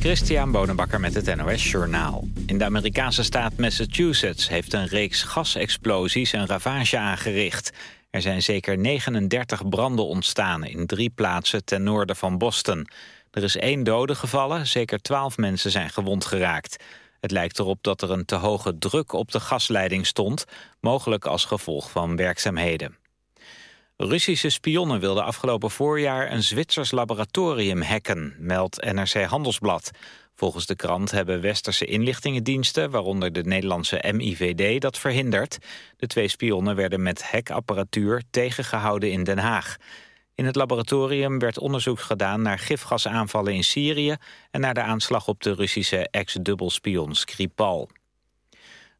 Christian Bonenbakker met het NOS Journaal. In de Amerikaanse staat Massachusetts heeft een reeks gasexplosies een ravage aangericht. Er zijn zeker 39 branden ontstaan in drie plaatsen ten noorden van Boston. Er is één dode gevallen, zeker 12 mensen zijn gewond geraakt. Het lijkt erop dat er een te hoge druk op de gasleiding stond, mogelijk als gevolg van werkzaamheden. Russische spionnen wilden afgelopen voorjaar een Zwitsers laboratorium hacken, meldt NRC Handelsblad. Volgens de krant hebben westerse inlichtingendiensten, waaronder de Nederlandse MIVD, dat verhinderd. De twee spionnen werden met hackapparatuur tegengehouden in Den Haag. In het laboratorium werd onderzoek gedaan naar gifgasaanvallen in Syrië... en naar de aanslag op de Russische ex-dubbelspion Skripal.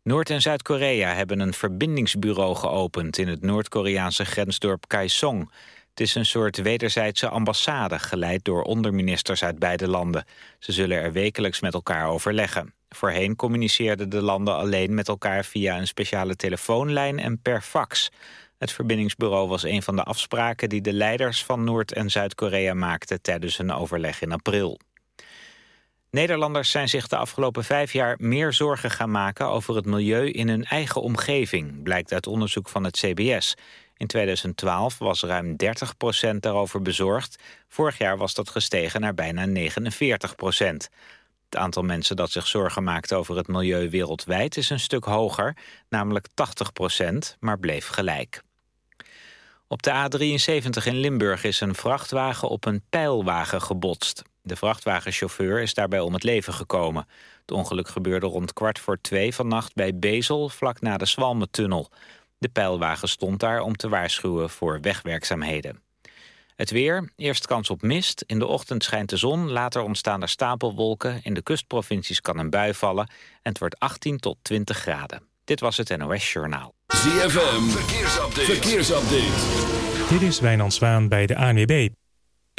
Noord- en Zuid-Korea hebben een verbindingsbureau geopend... in het Noord-Koreaanse grensdorp Kaesong. Het is een soort wederzijdse ambassade... geleid door onderministers uit beide landen. Ze zullen er wekelijks met elkaar overleggen. Voorheen communiceerden de landen alleen met elkaar... via een speciale telefoonlijn en per fax. Het verbindingsbureau was een van de afspraken... die de leiders van Noord- en Zuid-Korea maakten... tijdens een overleg in april. Nederlanders zijn zich de afgelopen vijf jaar meer zorgen gaan maken over het milieu in hun eigen omgeving, blijkt uit onderzoek van het CBS. In 2012 was ruim 30% daarover bezorgd. Vorig jaar was dat gestegen naar bijna 49% Het aantal mensen dat zich zorgen maakt over het milieu wereldwijd is een stuk hoger, namelijk 80% maar bleef gelijk. Op de A73 in Limburg is een vrachtwagen op een pijlwagen gebotst. De vrachtwagenchauffeur is daarbij om het leven gekomen. Het ongeluk gebeurde rond kwart voor twee vannacht bij Bezel, vlak na de Zwalmentunnel. De pijlwagen stond daar om te waarschuwen voor wegwerkzaamheden. Het weer, eerst kans op mist. In de ochtend schijnt de zon, later ontstaan er stapelwolken. In de kustprovincies kan een bui vallen en het wordt 18 tot 20 graden. Dit was het NOS Journaal. ZFM, verkeersupdate. verkeersupdate. Dit is Wijnand Zwaan bij de ANWB.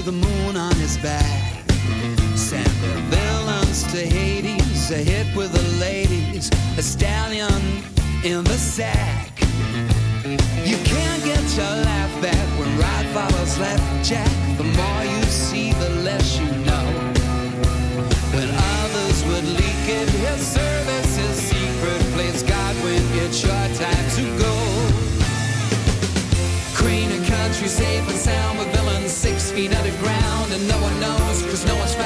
to the moon on his back. Send the villains to Hades, a hit with the ladies, a stallion in the sack. feet underground and no one knows cause no one's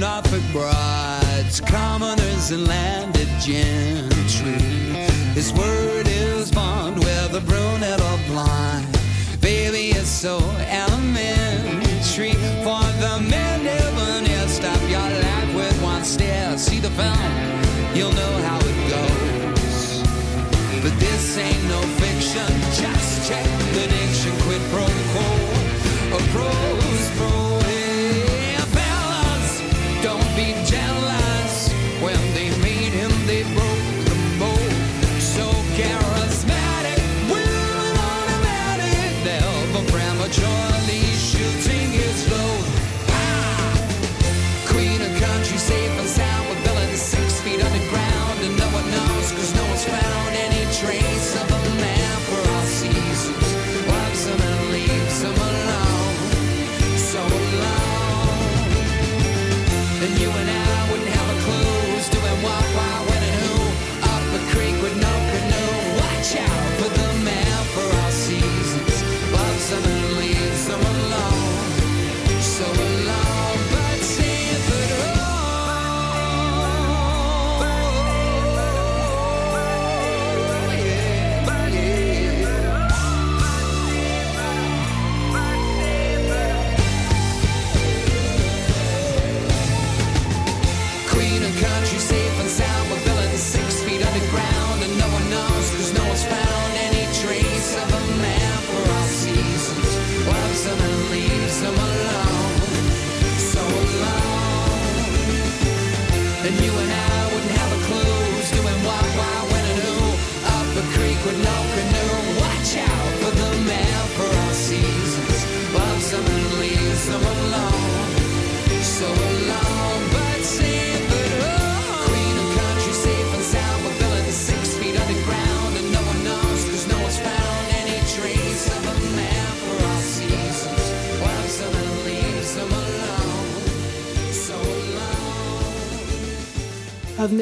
Norfolk brides, commoners and landed gentry. His word is bond, whether brunette or blonde. Baby, it's so elementary for the men never near. Stop your life with one stare. See the film, you'll know how it goes. But this ain't no fiction. Just check the diction. Quid pro quo. A pro's pro.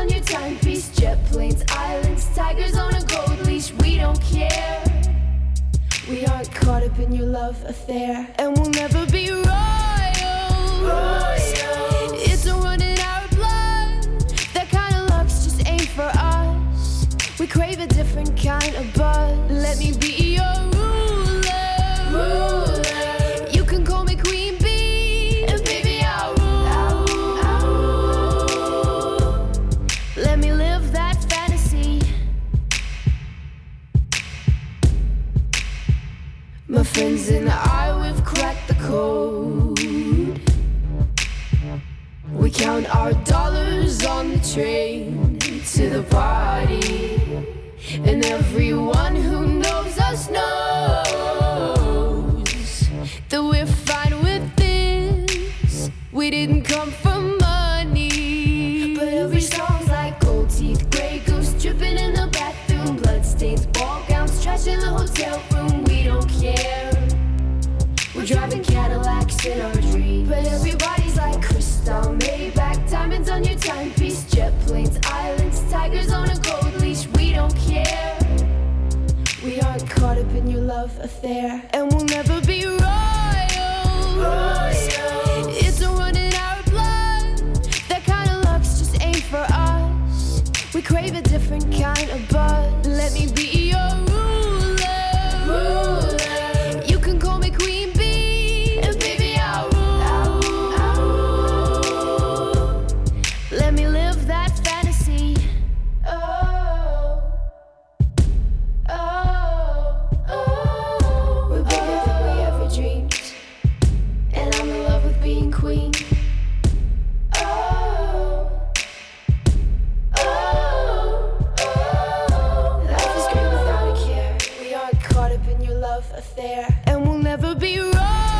on your timepiece. Jet planes, islands, tigers on a gold leash. We don't care. We aren't caught up in your love affair. your love affair, and we'll never be wrong.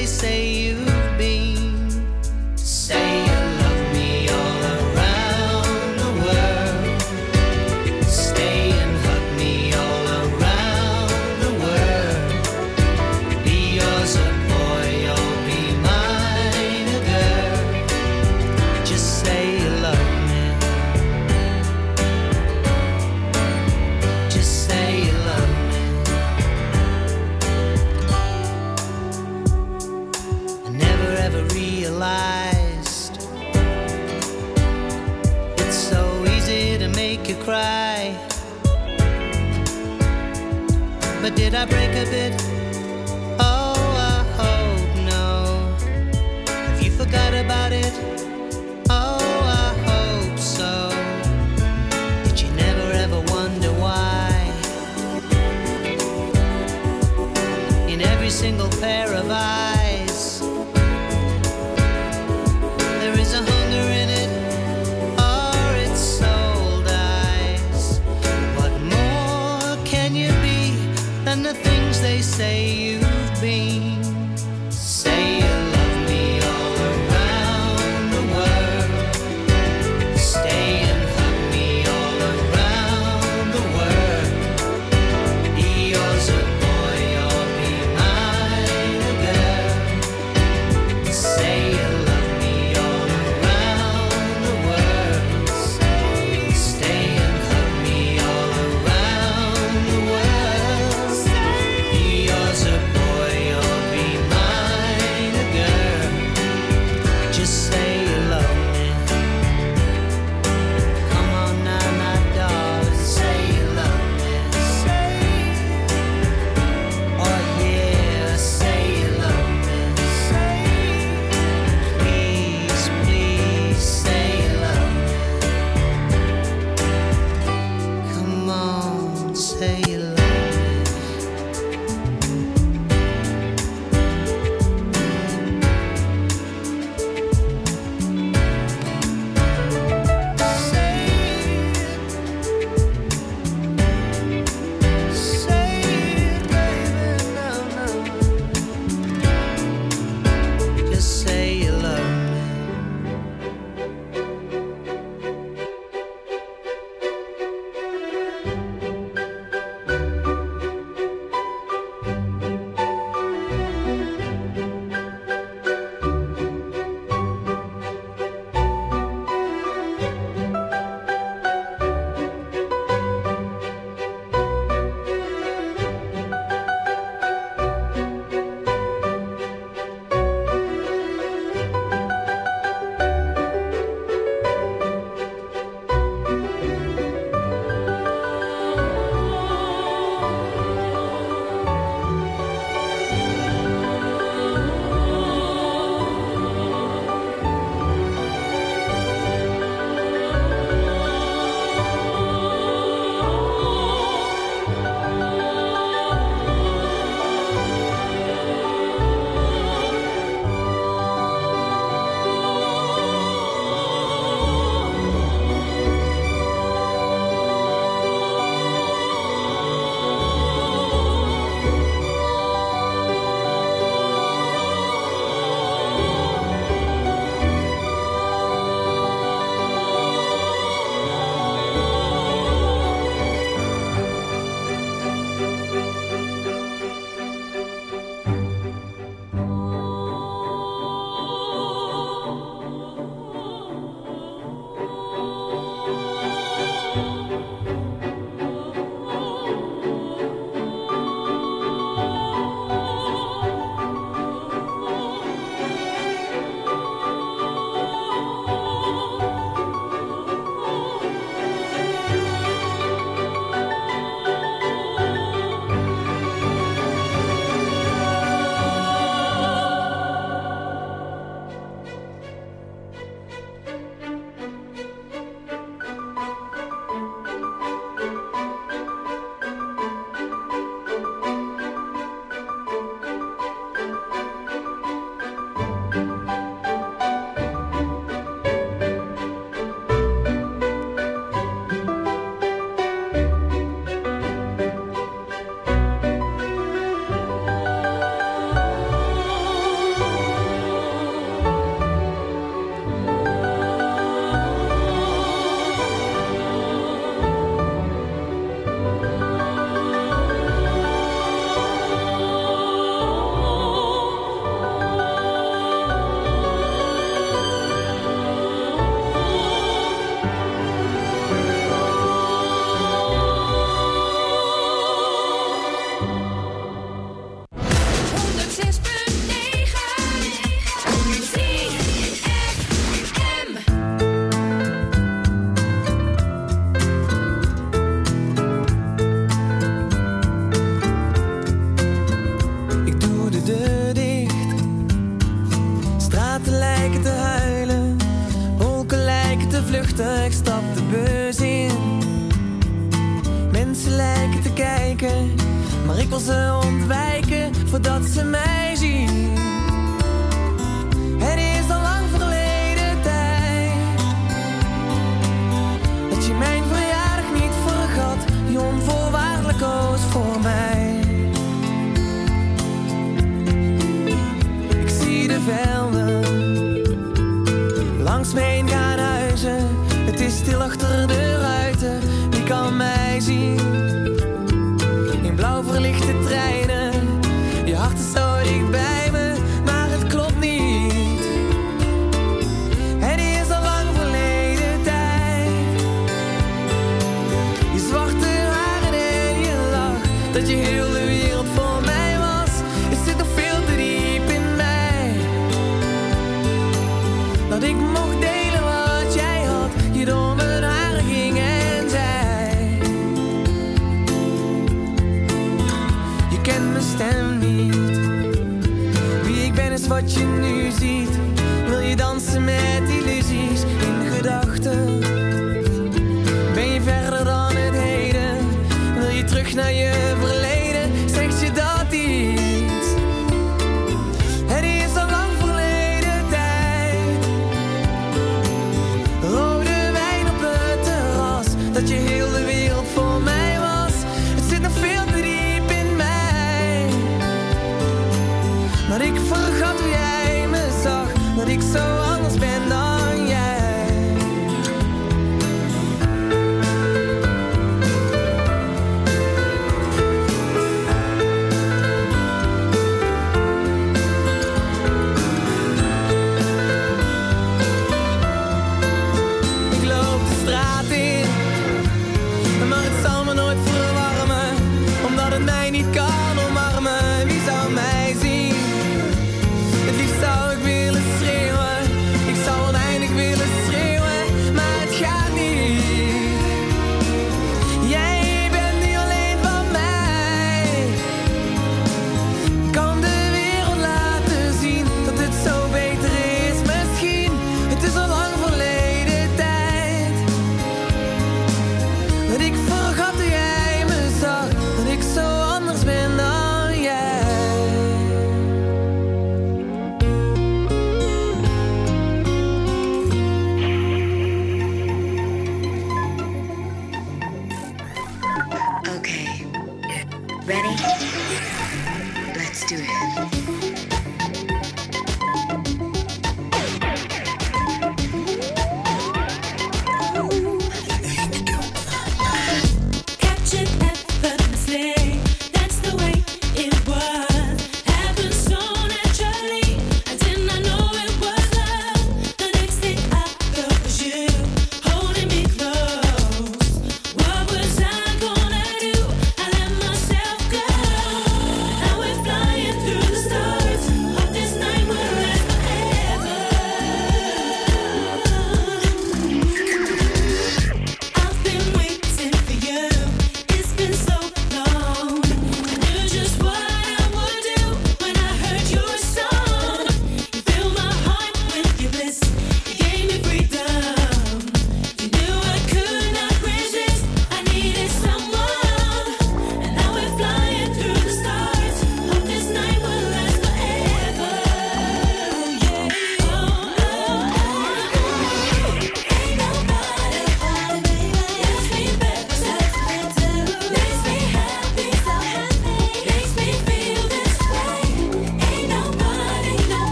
they say you Did I break a bit?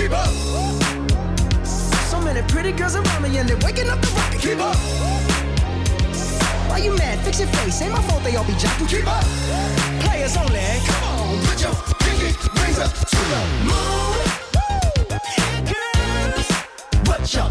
Keep up. So many pretty girls around me and they're waking up the rocket. Keep up. Why you mad? Fix your face. Ain't my fault they all be jocking. Keep up. Players only. Come on, put your pinky up to the moon. Girls, what y'all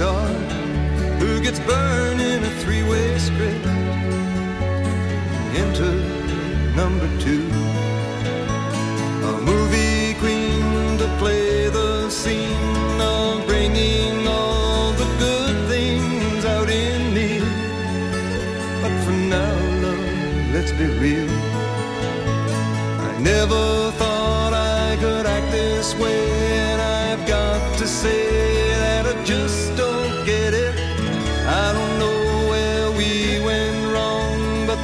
star who gets burned in a three way script.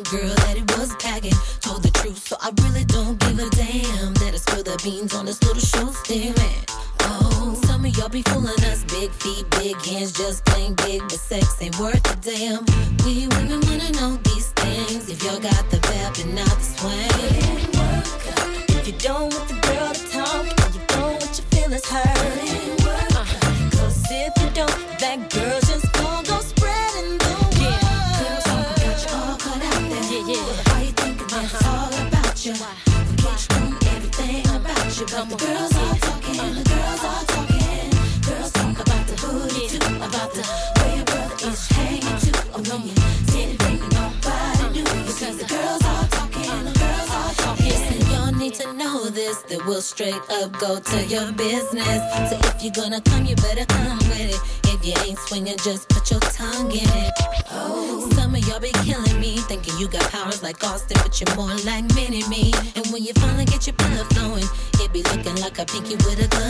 Homegirl that it was packing. Told the truth, so I really don't give a damn. That I spill the beans on this little show staring. Go to your business. So if you're gonna come, you better come with it. If you ain't swinging, just put your tongue in it. Oh, some of y'all be killing me, thinking you got powers like Austin, but you're more like Mini Me. And when you finally get your blood flowing, it be looking like a pinky with a glove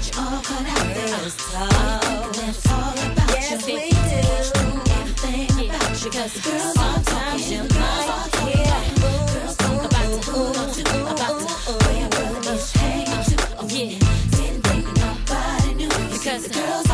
There. Why you thinking that it's all about Yes, you? we do. Everything about you. Girls are talking, girls are talking. Girls talk about too, about. Oh, yeah. Girls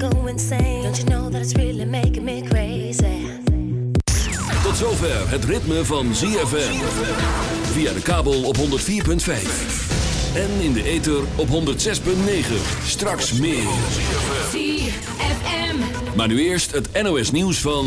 go insane. Don't you know that it's really making me crazy? Tot zover het ritme van ZFM. Via de kabel op 104.5. En in de ether op 106.9. Straks meer. ZFM. Maar nu eerst het NOS nieuws van...